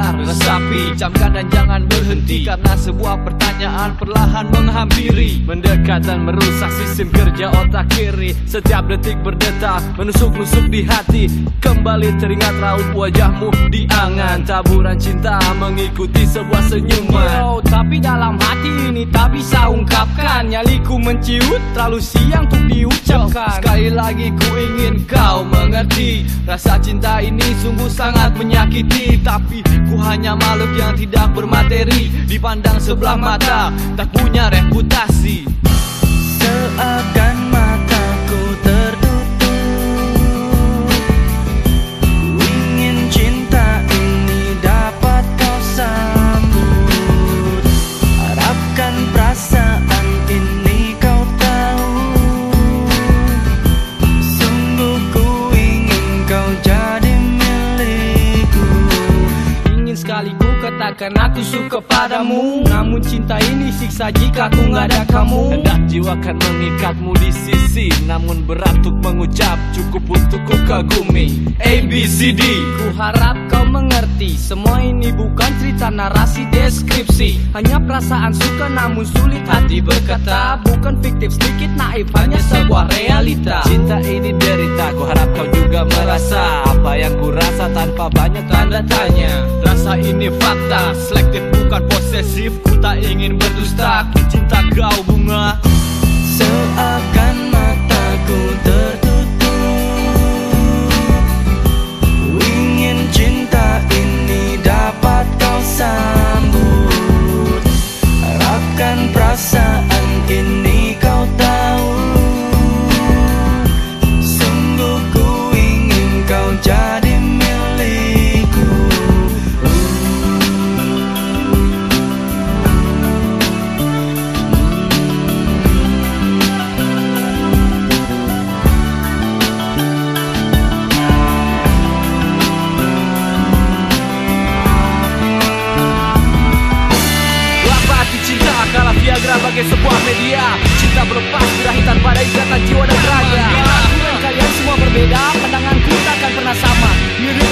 api Camkan dan jangan berhenti Karena sebuah pertanyaan perlahan menghampiri. Mendekat dan merusak sistem kerja otak kiri. Setiap detik berdetak Menusuk-nusuk di hati. Kembali teringat raut wajahmu di angan. Taburan cinta mengikuti sebuah senyuman. Yo, tapi dalam hati ini tak bisa ungkapkan. Nyaliku menciut terlalu siang untuk diucapkan. Sekali lagi ku ingin kau mengerti. Rasa cinta ini sungguh sangat menyakiti. Tapi ku hanya makhluk yang tidak bermateri Dipandang sebelah mata tak punya reputasi. Seakan sekali ku katakan aku suka padamu. Namun cinta ini siksa jika ku nggak ada kamu. Hendak jiwa kan mengikatmu di sisi Namun berat untuk mengucap. Cukup untuk ku kagumi. A, B, C, D. Ku harap kau mengerti Semua ini bukan cerita narasi deskripsi. Hanya perasaan suka namun sulit hati berkata. Bukan fiktif sedikit naif hanya sebuah realita. Cinta ini derita Ku harap kau juga merasa. Apa yang ku rasa tanpa banyak tanda tanya Rasa ini fakta. Selektif bukan posesif Ku tak ingin berdusta. Cinta kau bunga Viagra bagai sebuah media. Cinta berlepas berakhir tanpa ada ikatan jiwa dan raga. Kalian semua berbeda Pandanganku takkan pernah sama. Mirip